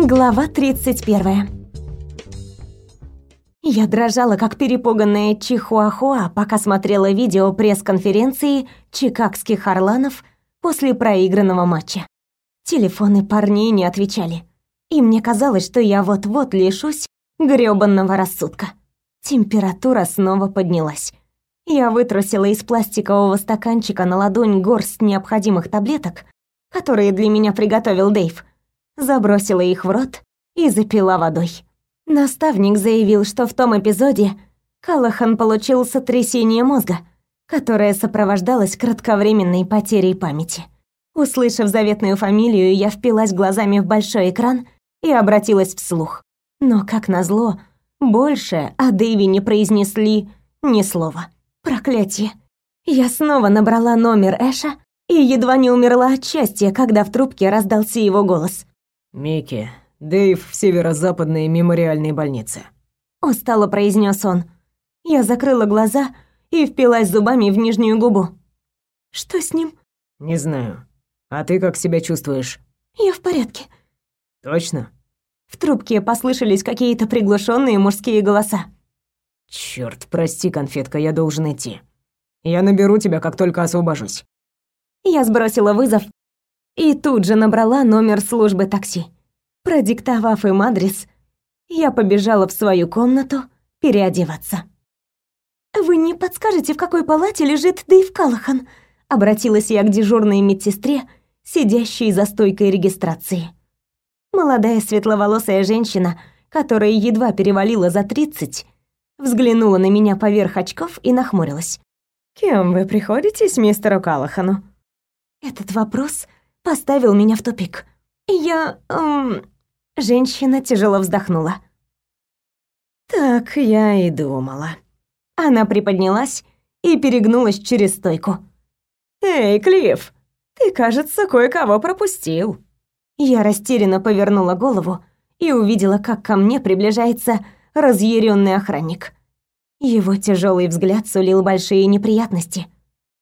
Глава 31. Я дрожала, как перепуганная чихуахуа, пока смотрела видео пресс-конференции чикагских орланов после проигранного матча. Телефоны парней не отвечали. И мне казалось, что я вот-вот лишусь грёбанного рассудка. Температура снова поднялась. Я вытрусила из пластикового стаканчика на ладонь горсть необходимых таблеток, которые для меня приготовил Дэйв, забросила их в рот и запила водой. Наставник заявил, что в том эпизоде Калахан получил сотрясение мозга, которое сопровождалось кратковременной потерей памяти. Услышав заветную фамилию, я впилась глазами в большой экран и обратилась вслух. Но, как назло, больше о Дэйве не произнесли ни слова. Проклятие. Я снова набрала номер Эша и едва не умерла от счастья, когда в трубке раздался его голос. «Микки, Дэйв в северо-западной мемориальной больнице». Устало произнес он. Я закрыла глаза и впилась зубами в нижнюю губу. «Что с ним?» «Не знаю. А ты как себя чувствуешь?» «Я в порядке». «Точно?» В трубке послышались какие-то приглушенные мужские голоса. Черт, прости, конфетка, я должен идти. Я наберу тебя, как только освобожусь. Я сбросила вызов и тут же набрала номер службы такси. Продиктовав им адрес, я побежала в свою комнату переодеваться. «Вы не подскажете, в какой палате лежит Дэйв Калахан?» Обратилась я к дежурной медсестре, сидящей за стойкой регистрации. Молодая светловолосая женщина, которая едва перевалила за тридцать, взглянула на меня поверх очков и нахмурилась. «Кем вы приходитесь мистеру Калахану?» Этот вопрос поставил меня в тупик. «Я... Эм...» Женщина тяжело вздохнула. «Так я и думала». Она приподнялась и перегнулась через стойку. «Эй, Клифф, ты, кажется, кое-кого пропустил». Я растерянно повернула голову и увидела, как ко мне приближается разъяренный охранник. Его тяжелый взгляд сулил большие неприятности.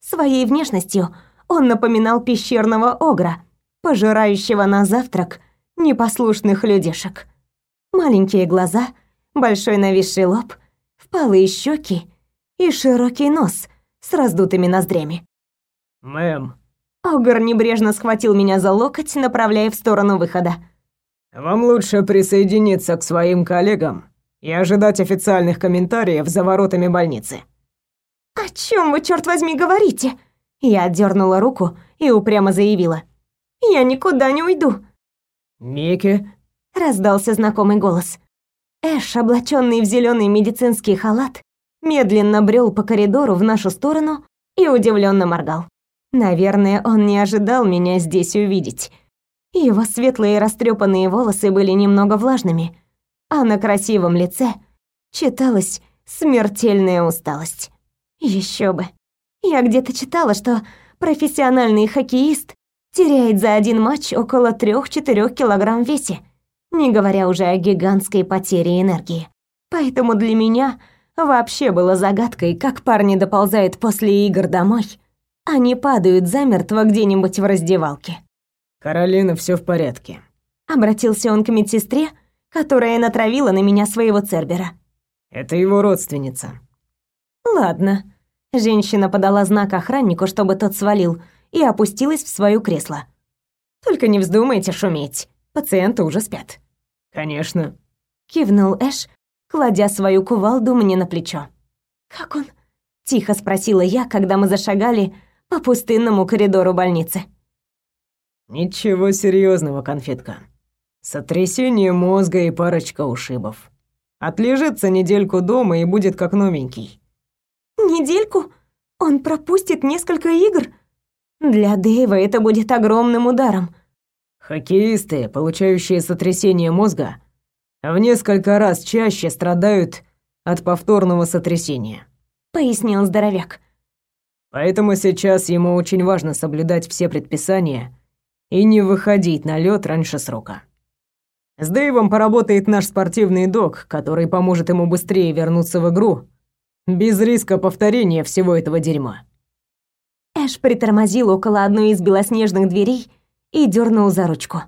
Своей внешностью он напоминал пещерного огра, пожирающего на завтрак непослушных людишек. Маленькие глаза, большой нависший лоб, впалые щеки и широкий нос с раздутыми ноздрями. «Мэм, Огр небрежно схватил меня за локоть, направляя в сторону выхода. вам лучше присоединиться к своим коллегам и ожидать официальных комментариев за воротами больницы». «О чем вы, черт возьми, говорите?» Я отдернула руку и упрямо заявила. «Я никуда не уйду». «Микки?» — раздался знакомый голос. Эш, облаченный в зеленый медицинский халат, медленно брел по коридору в нашу сторону и удивленно моргал. Наверное, он не ожидал меня здесь увидеть. Его светлые растрепанные волосы были немного влажными, а на красивом лице читалась смертельная усталость. Еще бы. Я где-то читала, что профессиональный хоккеист теряет за один матч около 3-4 килограмм в весе, не говоря уже о гигантской потере энергии. Поэтому для меня вообще было загадкой, как парни доползают после игр домой они падают замертво где-нибудь в раздевалке. «Каролина, все в порядке», — обратился он к медсестре, которая натравила на меня своего цербера. «Это его родственница». «Ладно». Женщина подала знак охраннику, чтобы тот свалил, и опустилась в свое кресло. «Только не вздумайте шуметь, пациенты уже спят». «Конечно», — кивнул Эш, кладя свою кувалду мне на плечо. «Как он?» — тихо спросила я, когда мы зашагали по пустынному коридору больницы. Ничего серьезного, конфетка. Сотрясение мозга и парочка ушибов. Отлежится недельку дома и будет как новенький. Недельку? Он пропустит несколько игр? Для Дэйва это будет огромным ударом. Хоккеисты, получающие сотрясение мозга, в несколько раз чаще страдают от повторного сотрясения, пояснил здоровяк. Поэтому сейчас ему очень важно соблюдать все предписания и не выходить на лед раньше срока. С Дэйвом поработает наш спортивный док, который поможет ему быстрее вернуться в игру, без риска повторения всего этого дерьма. Эш притормозил около одной из белоснежных дверей и дернул за ручку.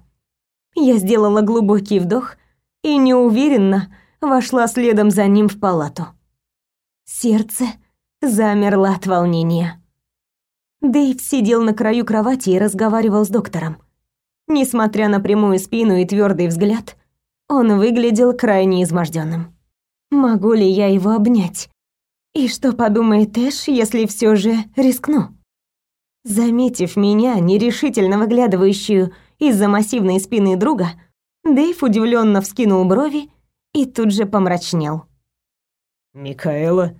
Я сделала глубокий вдох и неуверенно вошла следом за ним в палату. Сердце замерло от волнения. Дэйв сидел на краю кровати и разговаривал с доктором. Несмотря на прямую спину и твердый взгляд, он выглядел крайне изможденным. Могу ли я его обнять? И что подумает Эш, если все же рискну? Заметив меня, нерешительно выглядывающую из-за массивной спины друга, Дэйв удивленно вскинул брови и тут же помрачнел. «Микаэла,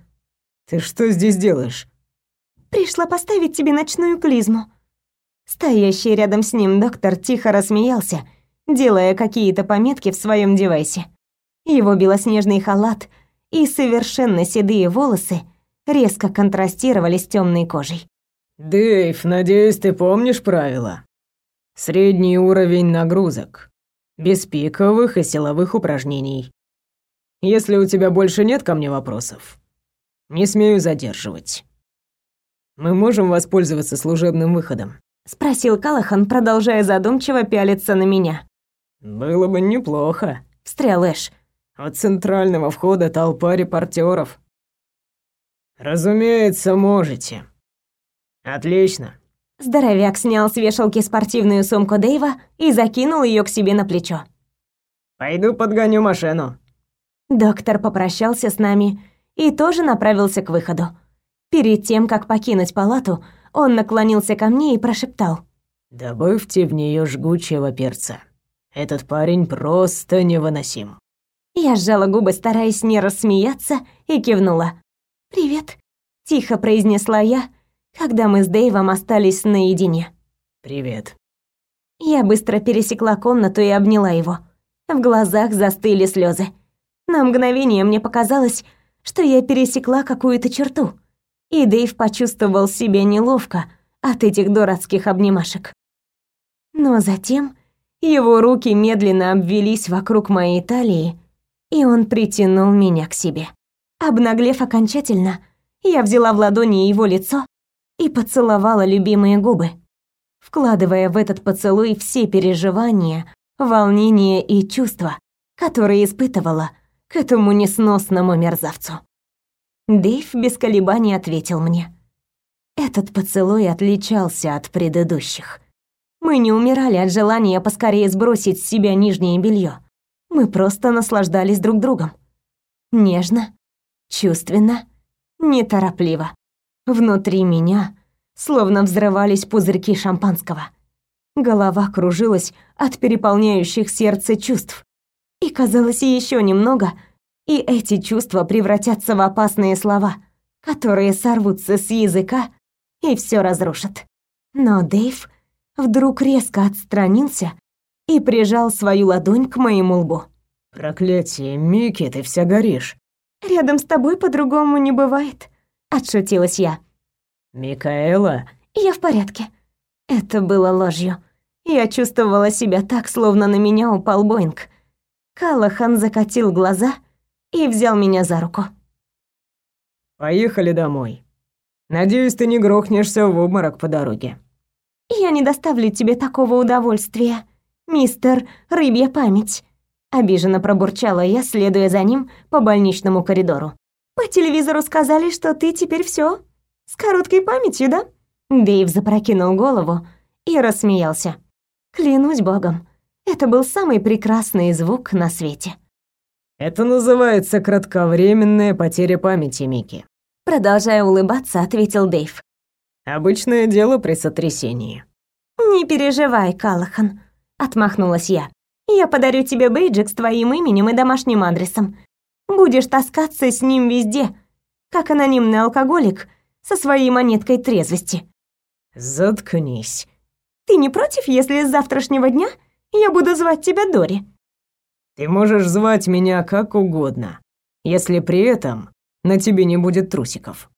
ты что здесь делаешь?» «Пришла поставить тебе ночную клизму». Стоящий рядом с ним доктор тихо рассмеялся, делая какие-то пометки в своем девайсе. Его белоснежный халат и совершенно седые волосы резко контрастировали с темной кожей. «Дэйв, надеюсь, ты помнишь правила? Средний уровень нагрузок, без пиковых и силовых упражнений. Если у тебя больше нет ко мне вопросов, не смею задерживать. Мы можем воспользоваться служебным выходом?» — спросил Калахан, продолжая задумчиво пялиться на меня. «Было бы неплохо», — встрял Эш. От центрального входа толпа репортеров. Разумеется, можете. Отлично. Здоровяк снял с вешалки спортивную сумку Дэйва и закинул ее к себе на плечо. Пойду подгоню машину. Доктор попрощался с нами и тоже направился к выходу. Перед тем, как покинуть палату, он наклонился ко мне и прошептал: "Добавьте в нее жгучего перца. Этот парень просто невыносим". Я сжала губы, стараясь не рассмеяться, и кивнула. «Привет», — тихо произнесла я, когда мы с Дэйвом остались наедине. «Привет». Я быстро пересекла комнату и обняла его. В глазах застыли слезы. На мгновение мне показалось, что я пересекла какую-то черту, и Дэйв почувствовал себя неловко от этих дурацких обнимашек. Но затем его руки медленно обвелись вокруг моей талии, и он притянул меня к себе. Обнаглев окончательно, я взяла в ладони его лицо и поцеловала любимые губы, вкладывая в этот поцелуй все переживания, волнения и чувства, которые испытывала к этому несносному мерзавцу. Дэйв без колебаний ответил мне. Этот поцелуй отличался от предыдущих. Мы не умирали от желания поскорее сбросить с себя нижнее белье. Мы просто наслаждались друг другом. Нежно, чувственно, неторопливо. Внутри меня словно взрывались пузырьки шампанского. Голова кружилась от переполняющих сердце чувств. И казалось, еще немного, и эти чувства превратятся в опасные слова, которые сорвутся с языка и все разрушат. Но Дэйв вдруг резко отстранился и прижал свою ладонь к моему лбу. «Проклятие, Микки, ты вся горишь». «Рядом с тобой по-другому не бывает», — отшутилась я. «Микаэла?» «Я в порядке». Это было ложью. Я чувствовала себя так, словно на меня упал Боинг. Калахан закатил глаза и взял меня за руку. «Поехали домой. Надеюсь, ты не грохнешься в обморок по дороге». «Я не доставлю тебе такого удовольствия», «Мистер, рыбья память!» Обиженно пробурчала я, следуя за ним по больничному коридору. «По телевизору сказали, что ты теперь все с короткой памятью, да?» Дэйв запрокинул голову и рассмеялся. «Клянусь богом, это был самый прекрасный звук на свете». «Это называется кратковременная потеря памяти, Микки», Продолжая улыбаться, ответил Дэйв. «Обычное дело при сотрясении». «Не переживай, Калахан отмахнулась я. Я подарю тебе бейджик с твоим именем и домашним адресом. Будешь таскаться с ним везде, как анонимный алкоголик со своей монеткой трезвости. Заткнись. Ты не против, если с завтрашнего дня я буду звать тебя Дори? Ты можешь звать меня как угодно, если при этом на тебе не будет трусиков.